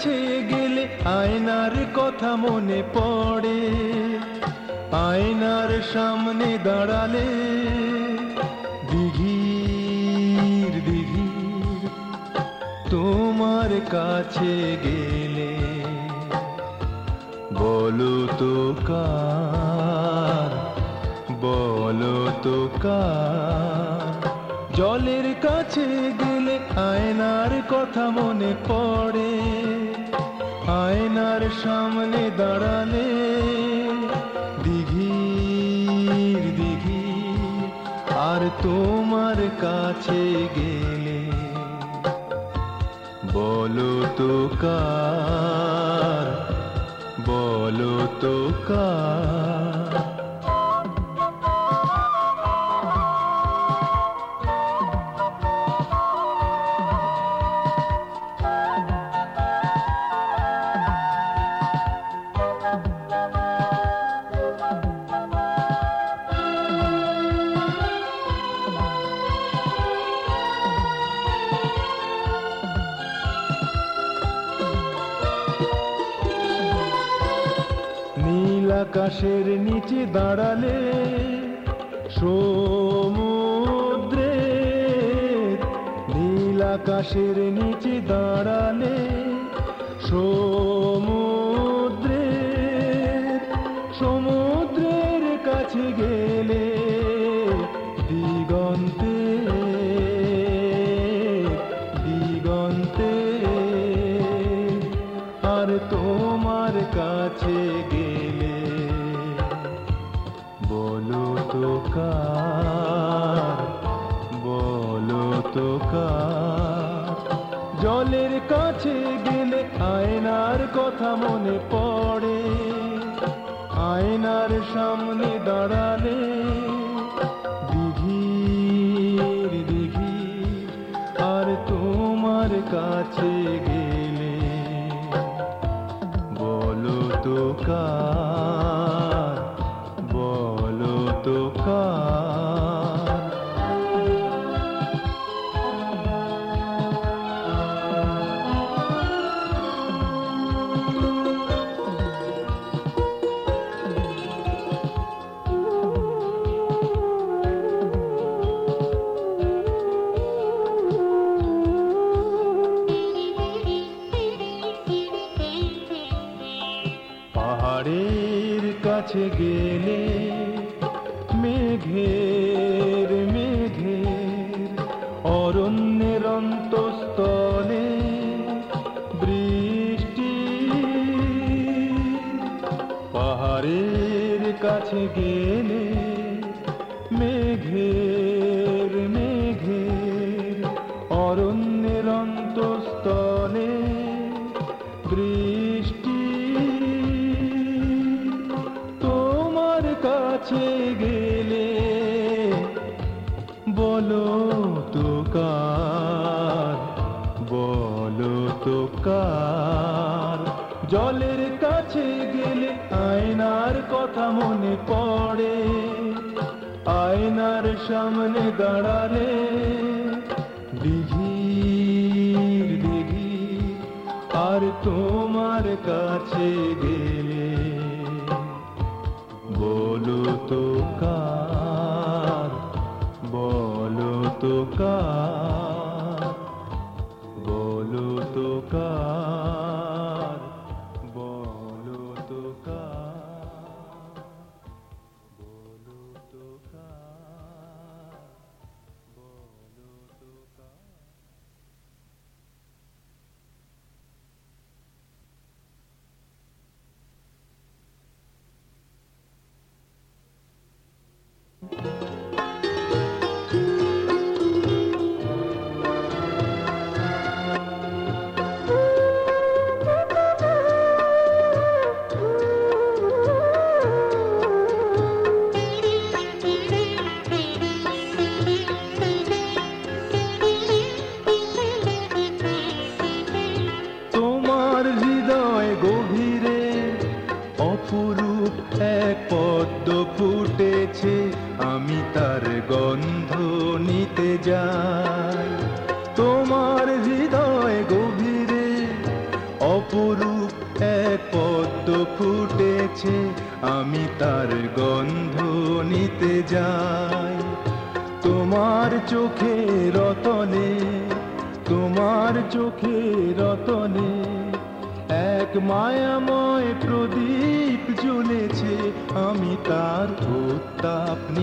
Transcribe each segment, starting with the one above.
কাছে গেলে আয়নার কথা মনে পড়ে। আয়নার সামনে দাঁড়ালে দিঘির দিঘির তোমার কাছে গেলে। বলো তো কার, বলো তো কার, জলের কাছে গেলে আয়নার কথা মনে পড়ে। আয়নার সামনে দাঁড়ালে দিঘির দিঘি আর তোমার কাছে গেলে। বলো তো কার, বলো তো কার? আকাশের নিচে দাঁড়ালে সমুদ্রে নীল আকাশের নিচে দাঁড়ালে সমুদ্রে আয়নার কথা মনে পড়ে। আয়নার সামনে দাঁড়ালে গেলে মেঘের মেঘের অরণ্যের অন্তস্তলে বৃষ্টি। পাহাড়ের কাছে গেলে কথা মনে পড়ে আয়নার সামনে দাঁড়ালে দিঘির দিঘি আর তোমার কাছে গেলে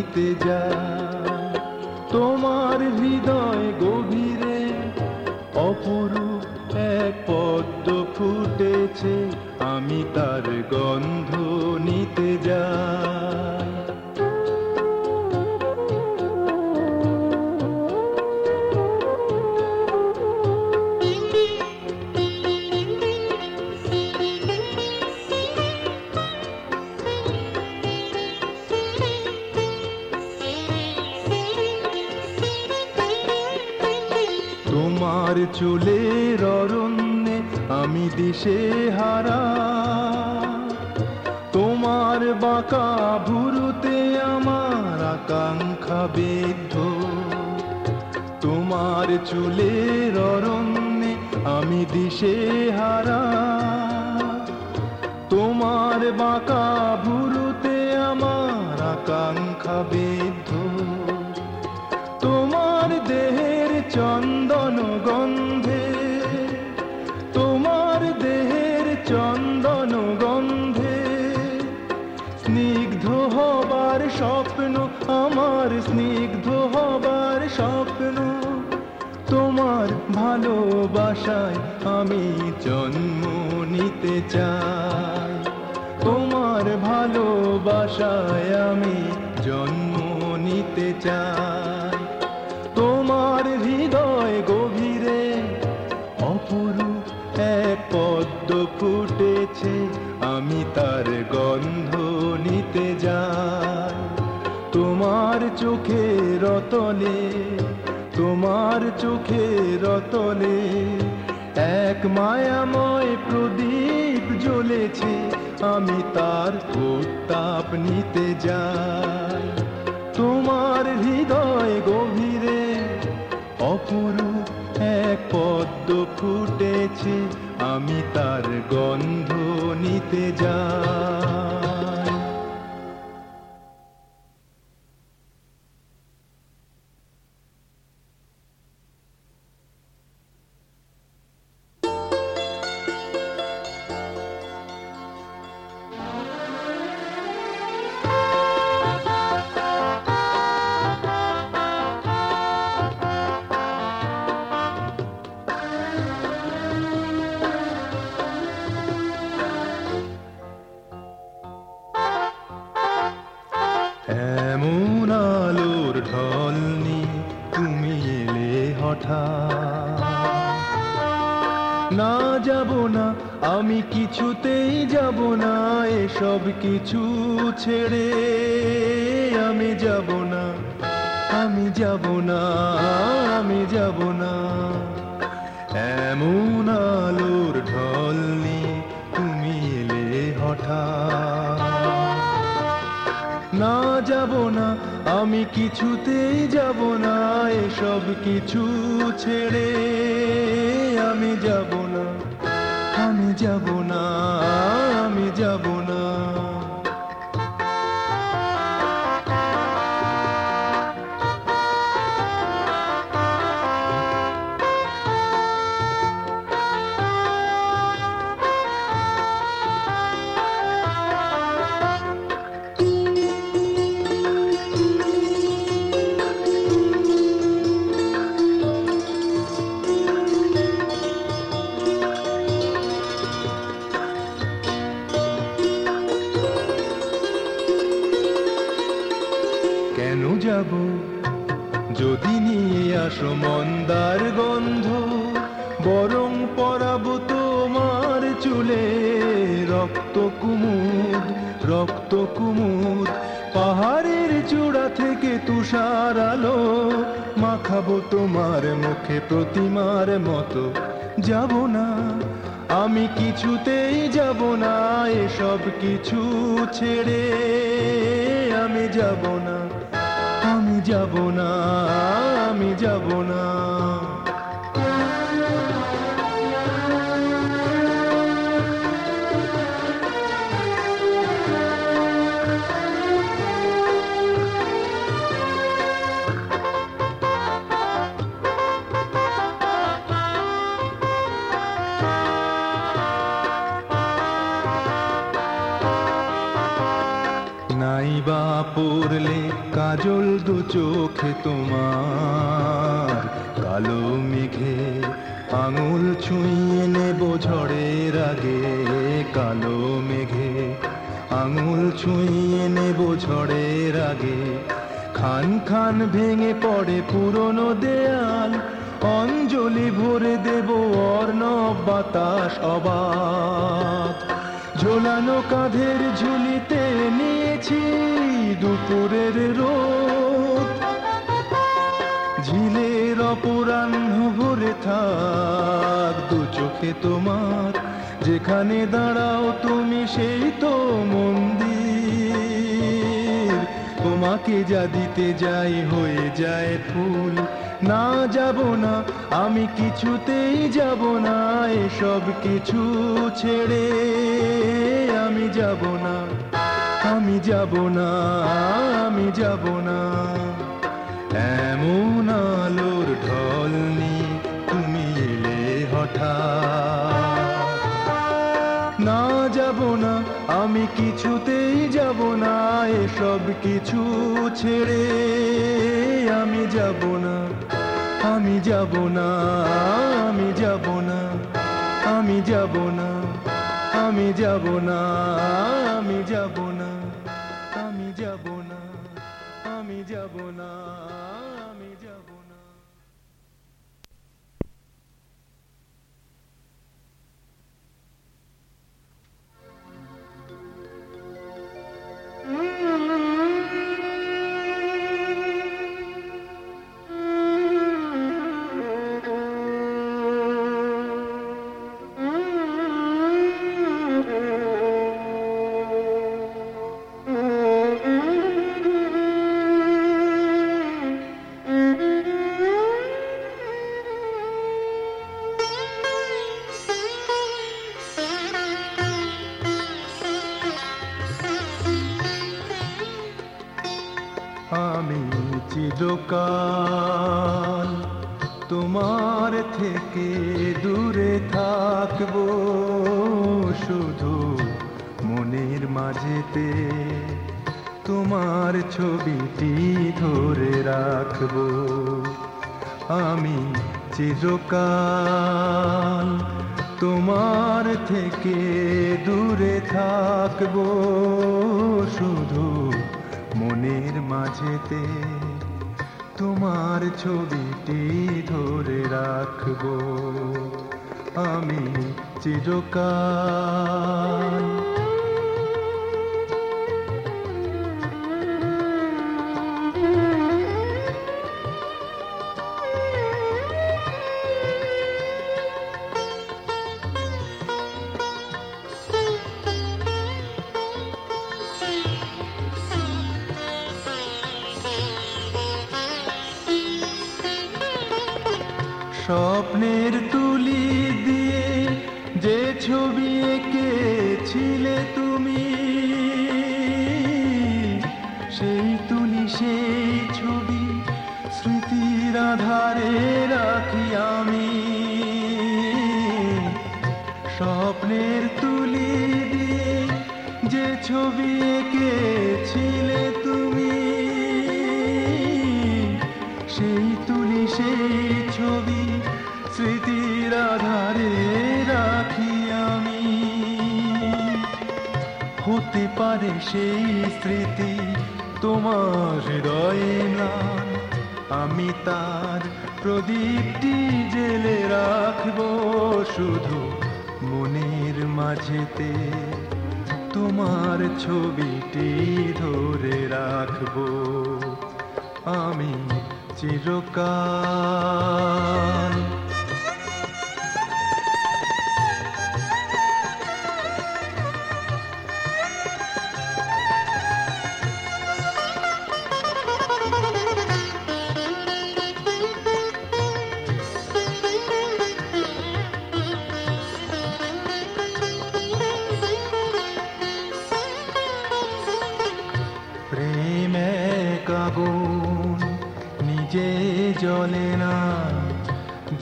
নিতে যা। তোমার হৃদয় গভীরে অপরূপ এক পদ্ম ফুটেছে। আমি তার গন্ধ নিতে যাই চুলের অরণ্যে আমি দিশে হারা। তোমার বাঁকা ভুরুতে আমার আকাঙ্ক্ষা বেদ্ধ। তোমার চুলের অরণ্যে আমি দিশে হারা। তোমার বাঁকা ভুরুতে আমার আকাঙ্ক্ষা বেদ্ধ চন্দন গন্ধে, তোমার দেহের চন্দন গন্ধে। স্নিগ্ধ হবার স্বপ্ন, আমার স্নিগ্ধ হবার স্বপ্ন। তোমার ভালোবাসায় আমি জন্ম নিতে চাই। তোমার ভালোবাসায় আমি জন্ম নিতে চাই। তোমার হৃদয় গভীরে, অপরূপ এক পদ্ম ফুটেছে, আমি তার গন্ধ নিতে যাই। তোমার চোখে রতলে তোমার চোখে রতলে এক মায়াময় প্রদীপ জ্বলেছে, আমি তার উত্তাপ নিতে যাই। তোমার হৃদয় গভীরে অপরূপ এক পদ্ম ফুটেছে আমি তার গন্ধ নিতে যাই। আমি কিছুতেই যাব না, এসব কিছু ছেড়ে আমি যাব না, আমি যাব না, আমি যাব না। এমন আলোর ঢল নিয়ে তুমি এলে হঠাৎ। না যাব না, আমি কিছুতেই যাব না, এসব কিছু ছেড়ে আমি যাব রক্ত কুমুদ। পাহাড়ের চূড়া থেকে তুষার আলো মাখাবো তোমার মুখে প্রতিমার মতো। যাব না, আমি কিছুতেই যাব না, এসব কিছু ছেড়ে আমি যাব না। আমি যাব না, আমি যাব না। তোমার কালো মেঘে আঙুল ছুঁয়ে নেব ঝড়ের আগে। কালো মেঘে আঙুল ছুঁয়ে নেব ঝড়ের আগে। খান খান ভেঙে পড়ে পুরনো দেয়াল, অঞ্জলি ভরে দেব অর্ণব বাতাস অবাক। ঝোলানো কাঁধের ঝুলিতে নিয়েছি দুপুরের রোদ। ঝিলের অপরাহ্ন ভরে থাক, দু চোখে তোমার, যেখানে দাঁড়াও তুমি সেই তো মন্দির। তোমাকে যা দিতে যাই হয়ে যায় ফুল, না যাব না, আমি কিছুতেই যাব না, এসব কিছু ছেড়ে আমি যাব না, আমি যাব না, আমি যাব না। আমি কিছুতেই যাব না, এসব কিছু ছেড়ে আমি যাব না, আমি যাব না, আমি যাব না, আমি যাব না, আমি যাব না, আমি যাব না, আমি যাব না, আমি যাব না. চিরকাল তোমার থেকে দূরে থাকব শুধু মনের মাঝেতে। তোমার ছবিটি ধরে রাখব আমি চিরকাল। স্বপ্নের সেই স্মৃতি তোমার হৃদয়ে ম্লান। আমি তার প্রদীপটি জেলে রাখব শুধু মনের মাঝেতে। তোমার ছবিটি ধরে রাখব আমি চিরকাল। জ্বলে না,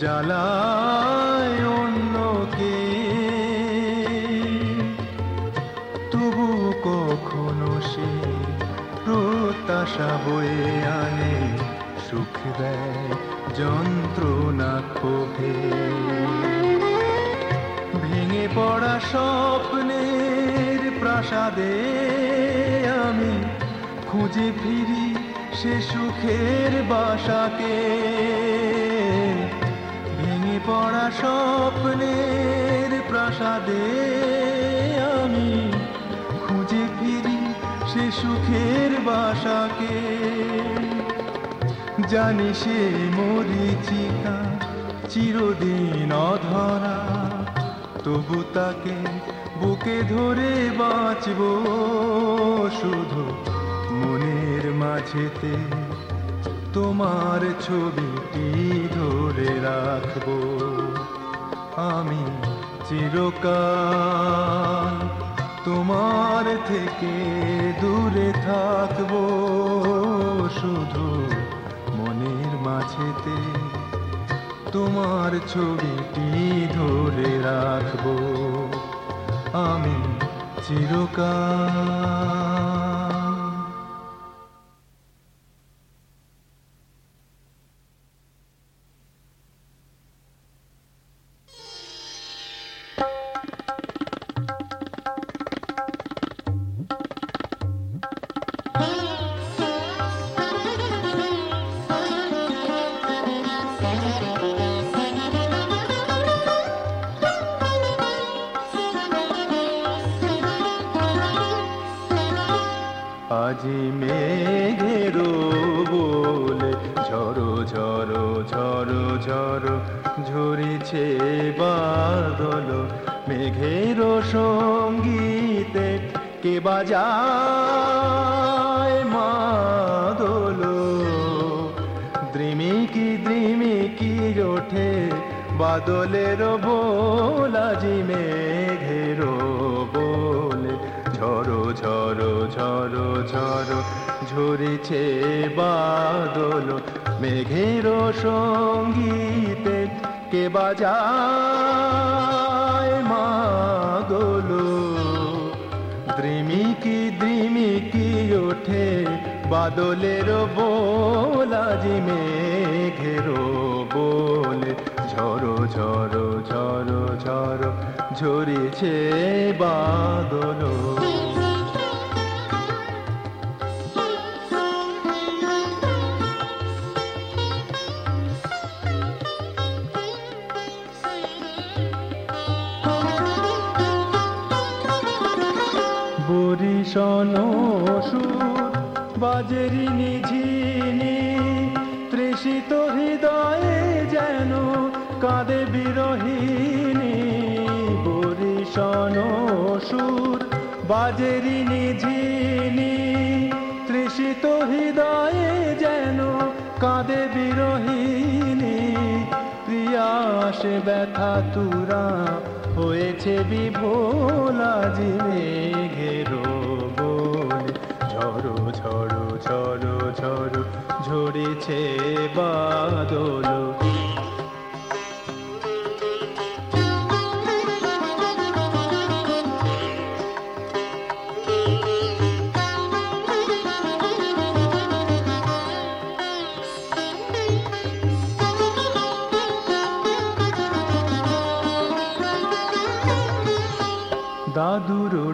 জ্বালায় অন্যকে। তবু কখনো সে আশা বয়ে আনে, সুখ দেয় যন্ত্রণা ক্ষোভে ভেঙে পড়া স্বপ্নের প্রাসাদে আমি খুঁজে ফিরি সে সুখের বাসাকে ভেঙে পড়া স্বপ্নের প্রাসাদে আমি খুঁজে ফিরি সে সুখের বাসাকে। জানি সে মরিচিকা চিরদিন অধরা, তবু তাকে বুকে ধরে বাঁচব শুধু মাঝেতে তোমার ছবিটি ধরে রাখব। আমি চিরকাল তোমার থেকে দূরে থাকব। শুধু মনের মাঝেতে তোমার ছবিটি ধরে রাখব। আমি চিরকাল ঝড়ো ঝরিছে বাদল। মেঘের সঙ্গীতে কে বাজায় মাদল? দ্রিমিকি দ্রিমিকি ওঠে বাদলের বোলাজি মেঘের বলে। ঝড়ো ঝড়ো ঝড়ো ঝড়ো ঝরিছে বাদল। মেঘের সঙ্গীতে কে বাজায় মাদল দ্রিমিকি দ্রিমিকি ওঠে বাদলের বোলা বোলাজি মেঘের বলে। ঝড়ো ঝড়ো ঝড়ো ঝড়ো ঝরিছে বাদল বরিশন সুর বাজেরি নিঝিনি তৃষিত হৃদয়ে যেন কাঁদে বিরহিনী বরিশন সুর বাজেরি নিঝিনি তৃষিত হৃদয়ে যেন কাঁদে বিরহিনী প্রিয়াসে ব্যথা তুরা, হয়েছে বিভোলা বলে ঝড়ো ঝড়ো ঝড়ো ঝরেছে বাদল।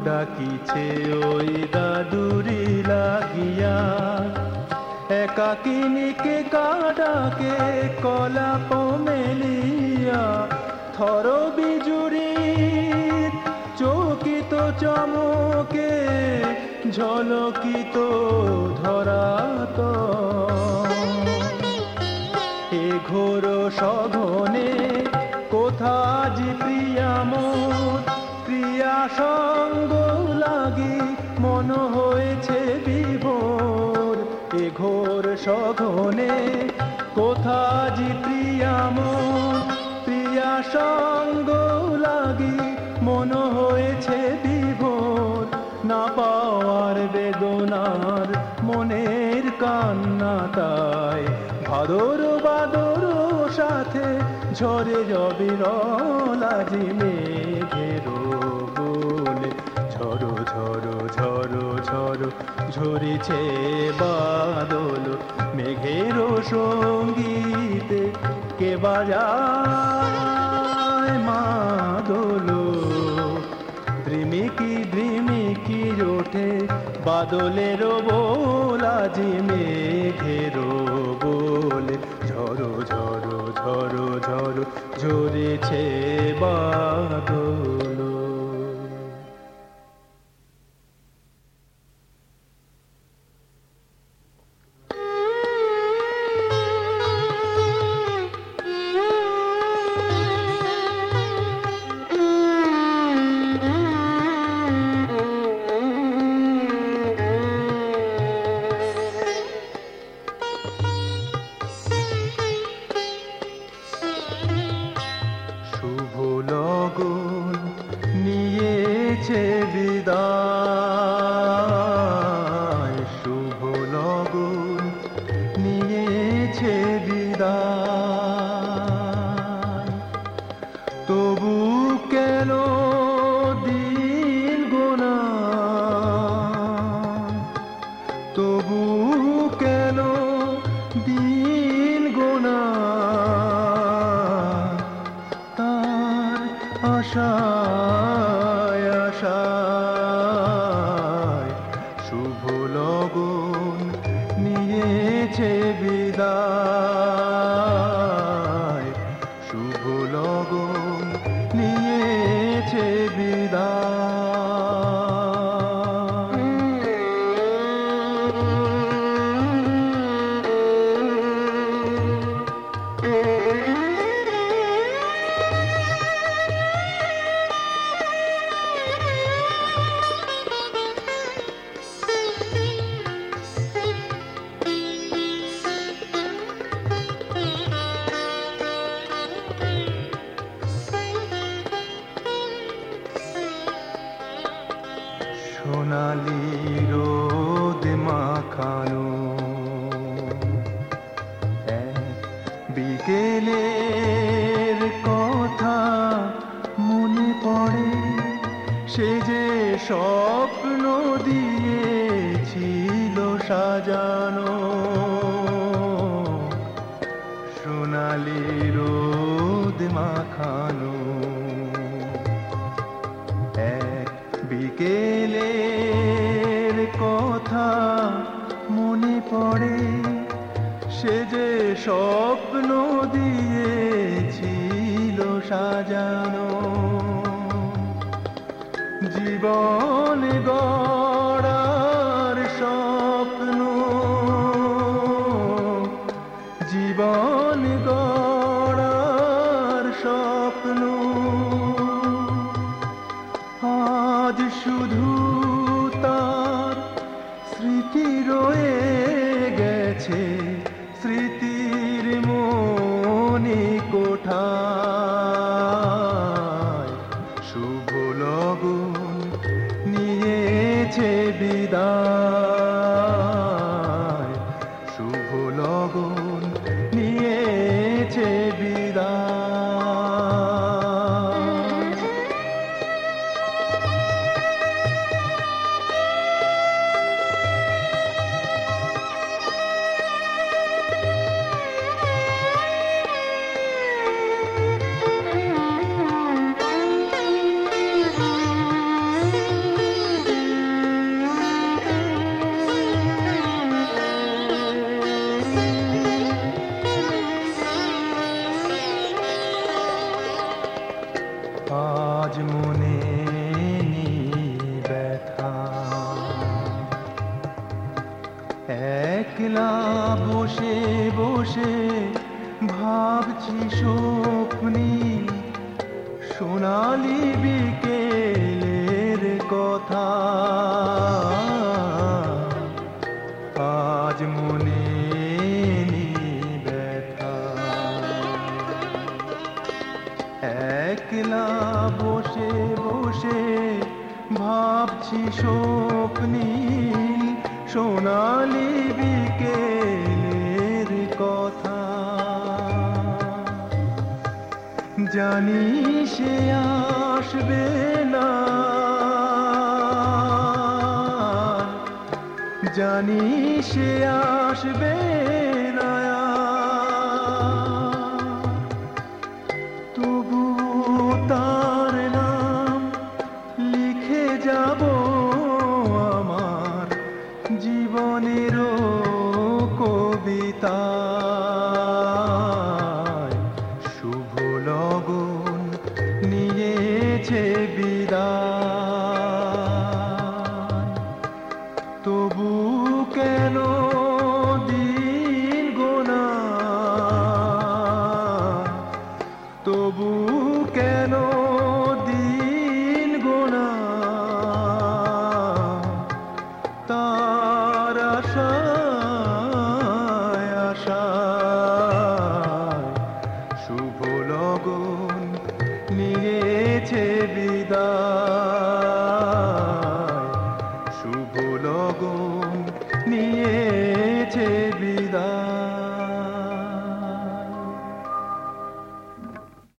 ডাকিছে, ওই দাদুরি লাগিয়া। একাকিনীকে কাডাকে কলাপ মেলিয়া থর বিজুরি, চকিত চমকে, ঝলকিত ধরাত। এ ঘোর সঘনে কোথা যে প্রিয়া মোর প্রিয়া সঙ্গ সঘনে কোথা যে প্রিয়া সঙ্গ লাগি, মন হয়েছে বিভোর। না পাওয়ার বেদনার মনের কান্না তাই, ভাদর বাদর সাথে ঝরে জবিরলাজি মেঘের বলে ঝড়ো ঝড়ো ঝড়ো ঝড়ো ঝরিছে বা সঙ্গীতে কে বাজায় মাদল? দ্রিমিকি ধ্রিমিকি ওঠে বাদলের বোলা জি মেঘেরো বলে। ঝরো ঝরো ঝরো ঝরো, ঝরেছে বাদল। 예비다. মনে পড়ে সে যে স্বপ্ন দিয়েছিল সাজানো। জীবন গড়